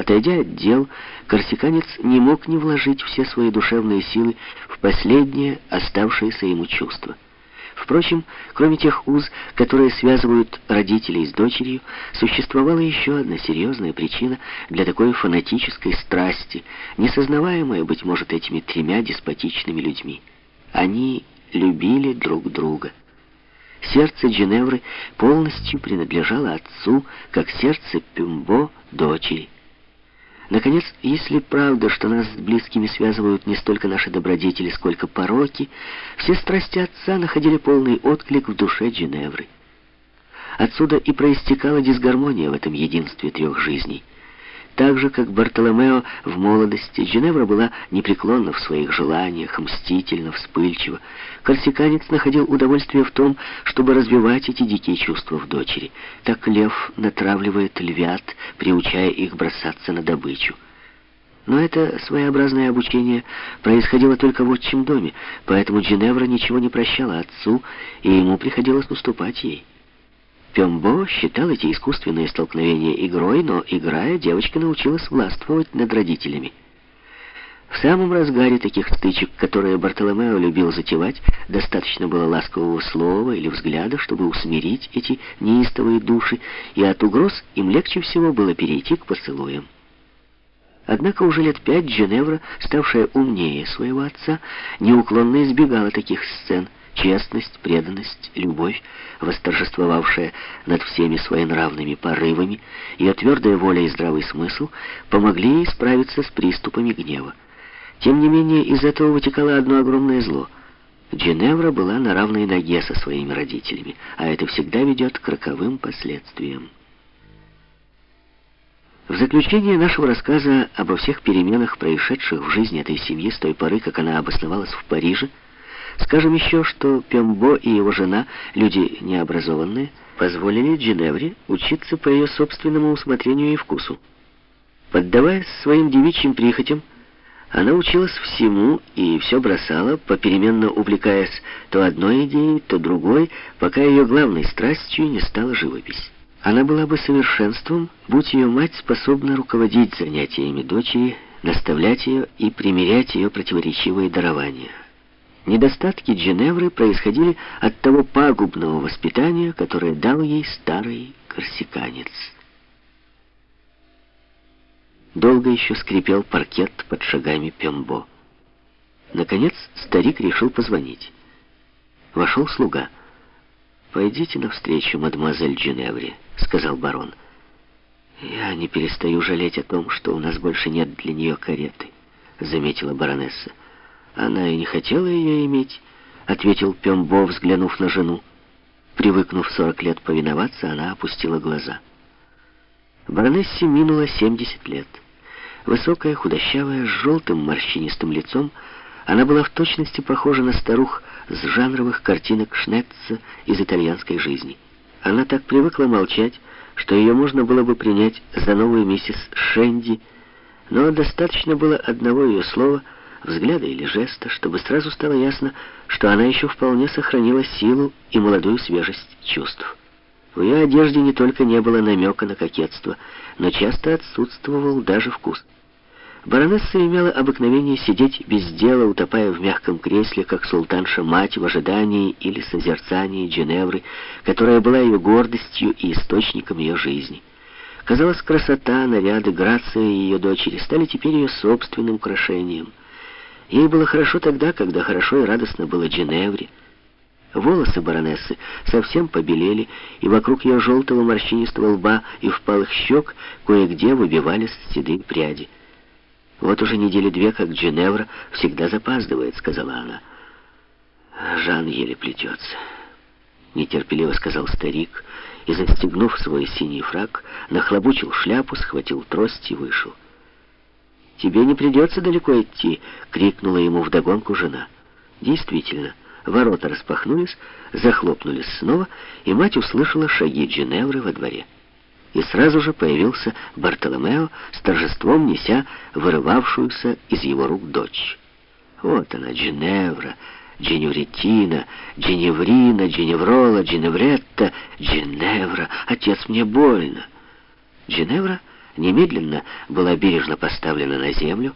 Отойдя от дел, корсиканец не мог не вложить все свои душевные силы в последнее оставшееся ему чувство. Впрочем, кроме тех уз, которые связывают родителей с дочерью, существовала еще одна серьезная причина для такой фанатической страсти, несознаваемая, быть может, этими тремя деспотичными людьми. Они любили друг друга. Сердце Джиневры полностью принадлежало отцу, как сердце Пюмбо дочери. Наконец, если правда, что нас с близкими связывают не столько наши добродетели, сколько пороки, все страсти отца находили полный отклик в душе Джиневры. Отсюда и проистекала дисгармония в этом единстве трех жизней. Так же, как Бартоломео в молодости, Женевра была непреклонна в своих желаниях, мстительно, вспыльчива. Корсиканец находил удовольствие в том, чтобы развивать эти дикие чувства в дочери. Так лев натравливает львят, приучая их бросаться на добычу. Но это своеобразное обучение происходило только в отчим доме, поэтому Джиневра ничего не прощала отцу, и ему приходилось уступать ей. Пембо считал эти искусственные столкновения игрой, но, играя, девочка научилась властвовать над родителями. В самом разгаре таких стычек, которые Бартоломео любил затевать, достаточно было ласкового слова или взгляда, чтобы усмирить эти неистовые души, и от угроз им легче всего было перейти к поцелуям. Однако уже лет пять Женевра, ставшая умнее своего отца, неуклонно избегала таких сцен – Честность, преданность, любовь, восторжествовавшая над всеми своенравными порывами, ее твердая воля и здравый смысл помогли ей справиться с приступами гнева. Тем не менее, из этого вытекало одно огромное зло. Джиневра была на равной ноге со своими родителями, а это всегда ведет к роковым последствиям. В заключение нашего рассказа обо всех переменах, происшедших в жизни этой семьи с той поры, как она обосновалась в Париже, Скажем еще, что Пембо и его жена, люди необразованные, позволили Джиневре учиться по ее собственному усмотрению и вкусу. Поддаваясь своим девичьим прихотям, она училась всему и все бросала, попеременно увлекаясь то одной идеей, то другой, пока ее главной страстью не стала живопись. Она была бы совершенством, будь ее мать способна руководить занятиями дочери, наставлять ее и примерять ее противоречивые дарования. Недостатки Дженевры происходили от того пагубного воспитания, которое дал ей старый корсиканец. Долго еще скрипел паркет под шагами Пембо. Наконец старик решил позвонить. Вошел слуга. «Пойдите навстречу, мадемуазель Дженевре», — сказал барон. «Я не перестаю жалеть о том, что у нас больше нет для нее кареты», — заметила баронесса. Она и не хотела ее иметь, ответил Пембо, взглянув на жену. Привыкнув сорок лет повиноваться, она опустила глаза. Баронессе минуло семьдесят лет. Высокая, худощавая, с желтым морщинистым лицом, она была в точности похожа на старух с жанровых картинок Шнетца из итальянской жизни. Она так привыкла молчать, что ее можно было бы принять за новую миссис Шенди, но достаточно было одного ее слова — взгляда или жеста, чтобы сразу стало ясно, что она еще вполне сохранила силу и молодую свежесть чувств. В ее одежде не только не было намека на кокетство, но часто отсутствовал даже вкус. Баронесса имела обыкновение сидеть без дела, утопая в мягком кресле, как султанша-мать в ожидании или созерцании Дженевры, которая была ее гордостью и источником ее жизни. Казалось, красота, наряды, грация ее дочери стали теперь ее собственным украшением — Ей было хорошо тогда, когда хорошо и радостно было Джиневре. Волосы баронессы совсем побелели, и вокруг ее желтого морщинистого лба и впалых щек кое-где выбивались седые пряди. «Вот уже недели две, как Джиневра всегда запаздывает», — сказала она. «Жан еле плетется», — нетерпеливо сказал старик, и, застегнув свой синий фраг, нахлобучил шляпу, схватил трость и вышел. «Тебе не придется далеко идти!» — крикнула ему вдогонку жена. Действительно, ворота распахнулись, захлопнулись снова, и мать услышала шаги Джиневры во дворе. И сразу же появился Бартоломео с торжеством неся вырывавшуюся из его рук дочь. Вот она, Джиневра, Дженевретина, Дженеврина, Дженеврола, Дженевретта, Джиневра. Отец, мне больно. Джиневра немедленно была бережно поставлена на землю,